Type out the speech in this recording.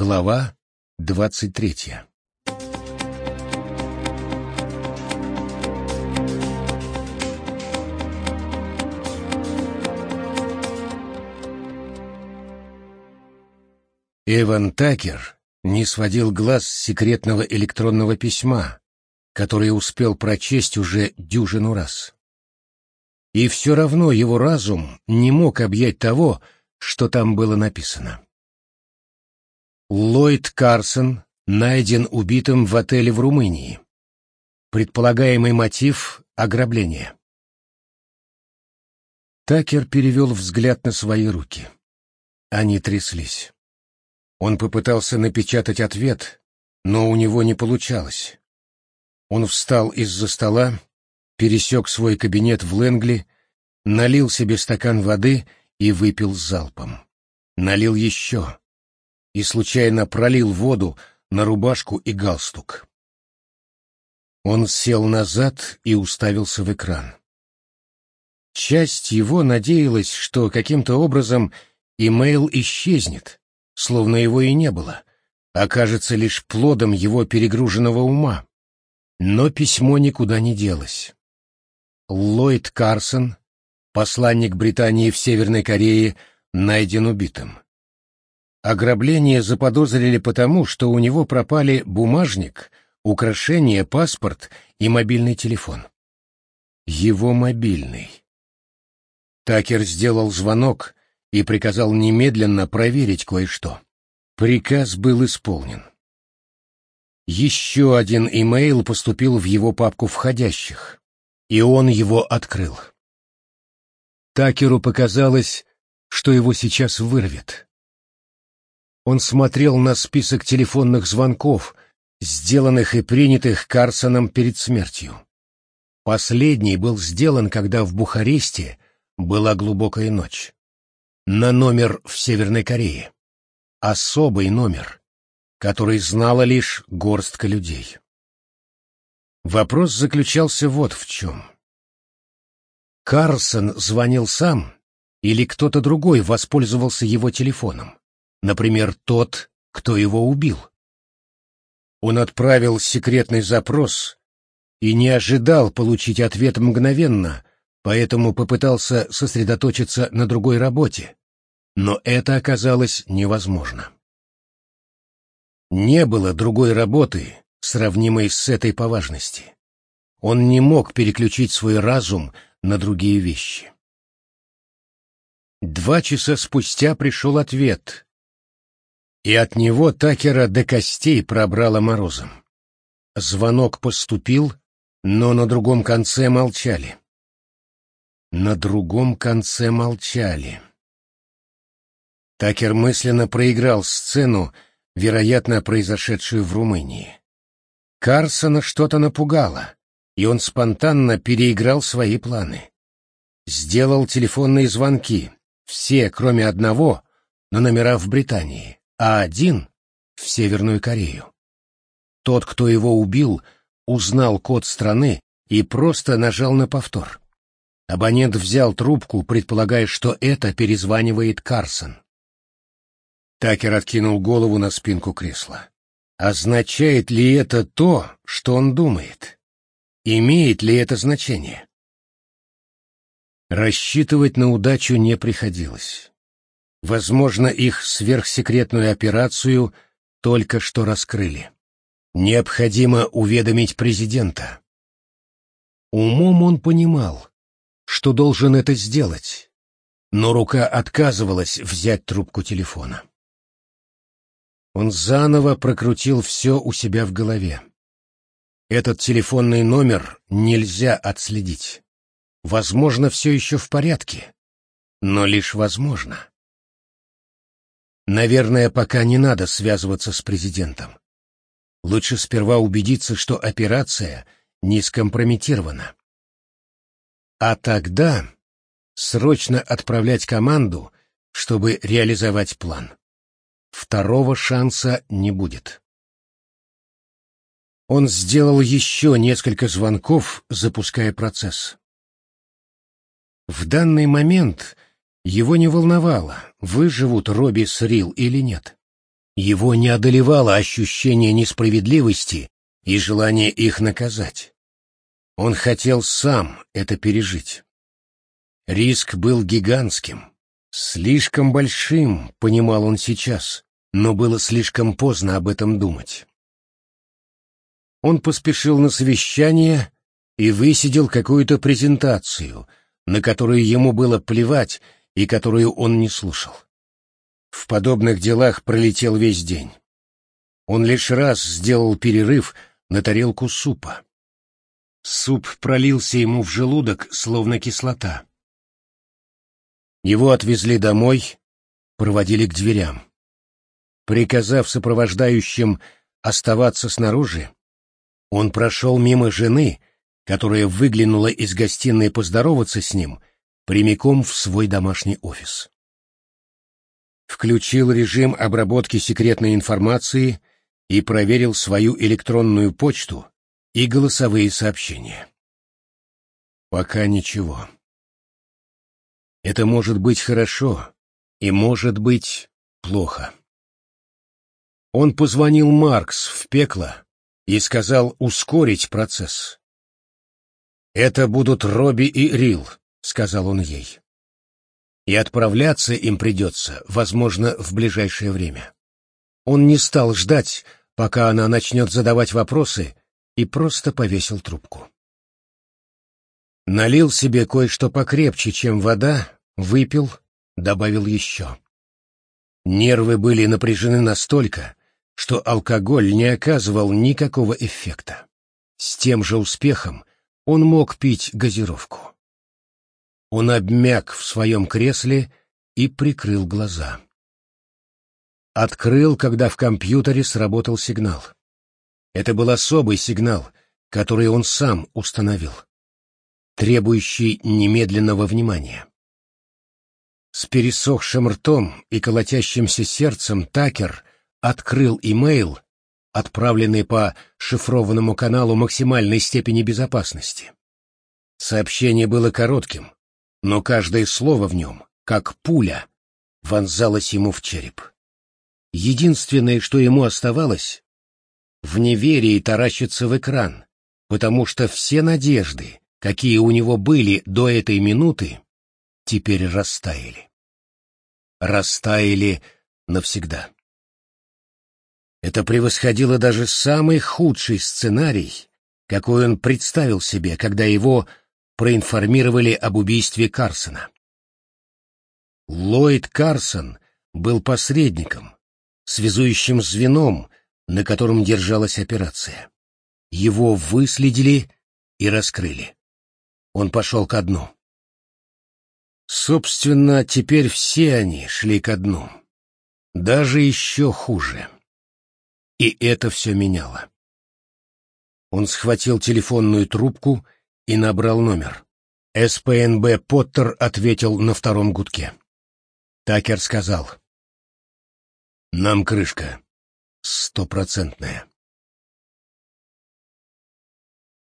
Глава двадцать третья Эван Такер не сводил глаз с секретного электронного письма, которое успел прочесть уже дюжину раз. И все равно его разум не мог объять того, что там было написано. Ллойд Карсон найден убитым в отеле в Румынии. Предполагаемый мотив — ограбление. Такер перевел взгляд на свои руки. Они тряслись. Он попытался напечатать ответ, но у него не получалось. Он встал из-за стола, пересек свой кабинет в Лэнгли, налил себе стакан воды и выпил залпом. Налил еще и случайно пролил воду на рубашку и галстук. Он сел назад и уставился в экран. Часть его надеялась, что каким-то образом имейл исчезнет, словно его и не было, окажется лишь плодом его перегруженного ума. Но письмо никуда не делось. Ллойд Карсон, посланник Британии в Северной Корее, найден убитым. Ограбление заподозрили потому, что у него пропали бумажник, украшение, паспорт и мобильный телефон. Его мобильный. Такер сделал звонок и приказал немедленно проверить кое-что. Приказ был исполнен. Еще один имейл поступил в его папку входящих, и он его открыл. Такеру показалось, что его сейчас вырвет. Он смотрел на список телефонных звонков, сделанных и принятых Карсоном перед смертью. Последний был сделан, когда в Бухаресте была глубокая ночь. На номер в Северной Корее. Особый номер, который знала лишь горстка людей. Вопрос заключался вот в чем. Карсон звонил сам, или кто-то другой воспользовался его телефоном? Например, тот, кто его убил. Он отправил секретный запрос и не ожидал получить ответ мгновенно, поэтому попытался сосредоточиться на другой работе, но это оказалось невозможно. Не было другой работы, сравнимой с этой по важности. Он не мог переключить свой разум на другие вещи. Два часа спустя пришел ответ, и от него Такера до костей пробрало морозом. Звонок поступил, но на другом конце молчали. На другом конце молчали. Такер мысленно проиграл сцену, вероятно, произошедшую в Румынии. Карсона что-то напугало, и он спонтанно переиграл свои планы. Сделал телефонные звонки, все, кроме одного, на номера в Британии а один — в Северную Корею. Тот, кто его убил, узнал код страны и просто нажал на повтор. Абонент взял трубку, предполагая, что это перезванивает Карсон. Такер откинул голову на спинку кресла. Означает ли это то, что он думает? Имеет ли это значение? Рассчитывать на удачу не приходилось. Возможно, их сверхсекретную операцию только что раскрыли. Необходимо уведомить президента. Умом он понимал, что должен это сделать, но рука отказывалась взять трубку телефона. Он заново прокрутил все у себя в голове. Этот телефонный номер нельзя отследить. Возможно, все еще в порядке, но лишь возможно. Наверное, пока не надо связываться с президентом. Лучше сперва убедиться, что операция не скомпрометирована. А тогда срочно отправлять команду, чтобы реализовать план. Второго шанса не будет. Он сделал еще несколько звонков, запуская процесс. В данный момент его не волновало, выживут Робби с Рил или нет. Его не одолевало ощущение несправедливости и желание их наказать. Он хотел сам это пережить. Риск был гигантским, слишком большим, понимал он сейчас, но было слишком поздно об этом думать. Он поспешил на совещание и высидел какую-то презентацию, на которую ему было плевать и которую он не слушал. В подобных делах пролетел весь день. Он лишь раз сделал перерыв на тарелку супа. Суп пролился ему в желудок, словно кислота. Его отвезли домой, проводили к дверям. Приказав сопровождающим оставаться снаружи, он прошел мимо жены, которая выглянула из гостиной поздороваться с ним, прямиком в свой домашний офис. Включил режим обработки секретной информации и проверил свою электронную почту и голосовые сообщения. Пока ничего. Это может быть хорошо и может быть плохо. Он позвонил Маркс в пекло и сказал ускорить процесс. «Это будут Робби и Рил», — сказал он ей. «И отправляться им придется, возможно, в ближайшее время». Он не стал ждать, пока она начнет задавать вопросы, и просто повесил трубку. Налил себе кое-что покрепче, чем вода, выпил, добавил еще. Нервы были напряжены настолько, что алкоголь не оказывал никакого эффекта. С тем же успехом он мог пить газировку. Он обмяк в своем кресле и прикрыл глаза. Открыл, когда в компьютере сработал сигнал. Это был особый сигнал, который он сам установил, требующий немедленного внимания. С пересохшим ртом и колотящимся сердцем Такер открыл имейл, отправленный по шифрованному каналу максимальной степени безопасности. Сообщение было коротким, но каждое слово в нем, как пуля, вонзалось ему в череп. Единственное, что ему оставалось, в неверии таращиться в экран, потому что все надежды, какие у него были до этой минуты, теперь растаяли. Растаяли навсегда. Это превосходило даже самый худший сценарий, какой он представил себе, когда его проинформировали об убийстве Карсона. Ллойд Карсон был посредником, связующим звеном, на котором держалась операция. Его выследили и раскрыли. Он пошел ко дну. Собственно, теперь все они шли ко дну. Даже еще хуже. И это все меняло. Он схватил телефонную трубку и набрал номер. СПНБ Поттер ответил на втором гудке. Такер сказал. «Нам крышка. Стопроцентная».